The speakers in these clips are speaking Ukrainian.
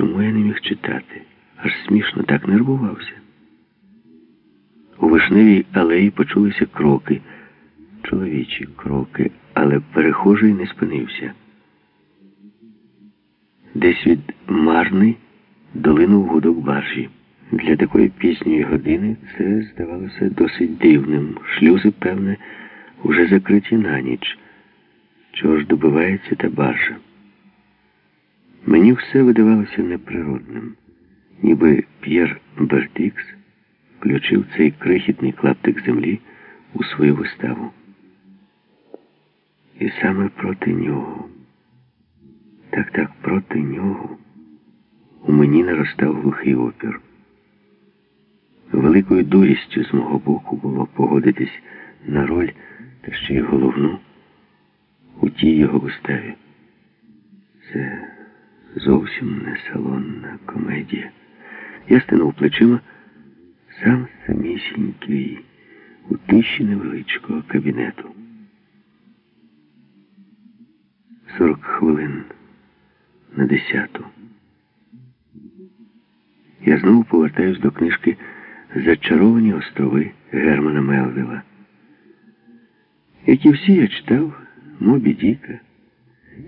Чому я не міг читати? Аж смішно так нервувався. У вишневій алеї почулися кроки, чоловічі кроки, але перехожий не спинився. Десь від Марни долинув гудок баржі. Для такої пізньої години це здавалося досить дивним. Шлюзи, певне, уже закриті на ніч. Чого ж добивається та баржа? Мені все видавалося неприродним, ніби П'єр Бертікс включив цей крихітний клаптик землі у свою виставу. І саме проти нього, так так проти нього, у мені наростав глухий опір. Великою дурістю з мого боку було погодитись на роль та ще й головну у тій його виставі. Це зовсім не салонна комедія. Я стинув плечима сам самісінький у тиші невеличкого кабінету. Сорок хвилин на десяту. Я знову повертаюсь до книжки Зачаровані острови Германа Мелвіла. Як і всі я читав Мобі Діка.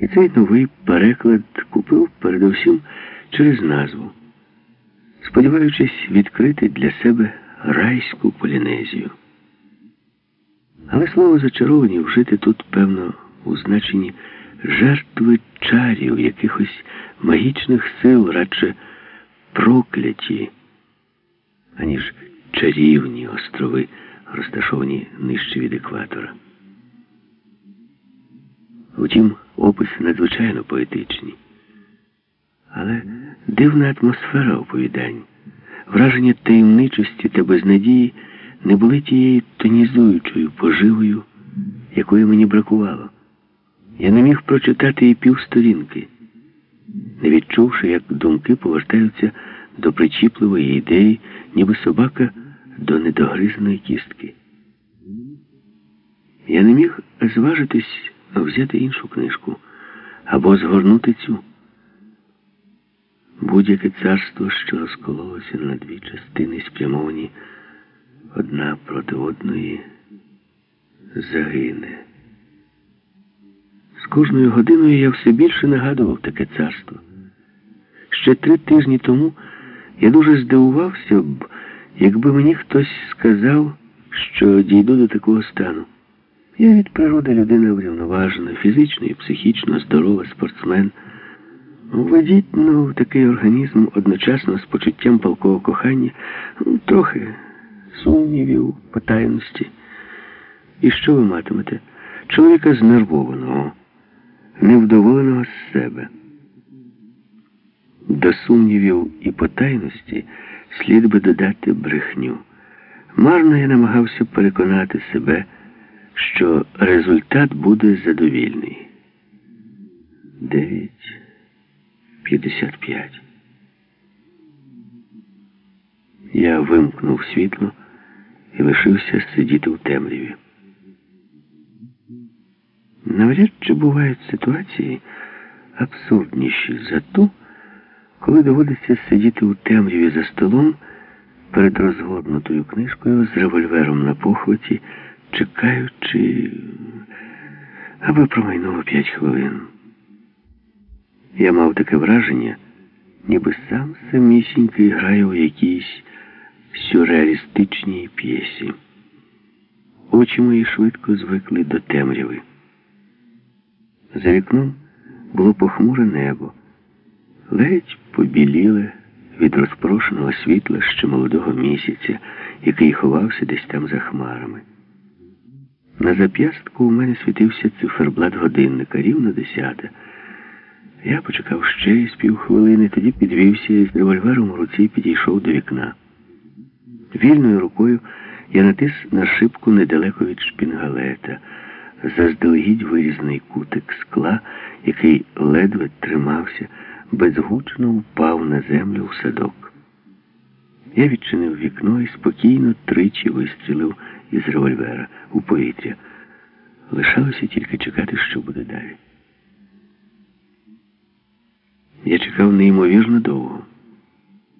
І цей новий переклад купив передусім через назву, сподіваючись відкрити для себе райську полінезію. Але слово зачаровані вжити тут, певно, у значенні жертви чарів, якихось магічних сил, радше прокляті, аніж чарівні острови, розташовані нижче від екватора. Втім, описи надзвичайно поетичні. Але дивна атмосфера оповідань, враження таємничості та безнадії не були тією тонізуючою поживою, якої мені бракувало. Я не міг прочитати і півсторінки, не відчувши, як думки повертаються до причіпливої ідеї, ніби собака до недогризаної кістки. Я не міг зважитись взяти іншу книжку або згорнути цю. Будь-яке царство, що розкололося на дві частини, спрямовані одна проти одної, загине. З кожною годиною я все більше нагадував таке царство. Ще три тижні тому я дуже здивувався б, якби мені хтось сказав, що дійду до такого стану. Я від природи людина врівноважена, фізично і психічно здорова спортсмен. Введіть ну, в такий організм одночасно з почуттям палкового кохання, ну, трохи сумнівів, потаємності. І що ви матимете? Чоловіка знервованого, невдоволеного з себе. До сумнівів і потайності слід би додати брехню. Марно я намагався переконати себе що результат буде задовільний. 9.55. Я вимкнув світло і лишився сидіти в темряві. Навряд чи бувають ситуації абсурдніші за ту, коли доводиться сидіти у темряві за столом перед розгорнутою книжкою з револьвером на похваті чекаючи, аби промайнуло п'ять хвилин. Я мав таке враження, ніби сам самісінький граю у якійсь сюрреалістичній п'єсі. Очі мої швидко звикли до темряви. За вікном було похмуре небо, ледь побіліле від розпрошеного світла ще молодого місяця, який ховався десь там за хмарами. На зап'ястку у мене світився циферблат годинника, рівно десята. Я почекав ще з півхвилини, тоді підвівся і з револьвером у руці підійшов до вікна. Вільною рукою я натис на шибку недалеко від шпінгалета, заздалегідь вирізаний кутик скла, який ледве тримався, безгучно впав на землю в садок. Я відчинив вікно і спокійно тричі вистрілив із револьвера у повітря. Лишалося тільки чекати, що буде далі. Я чекав неймовірно довго.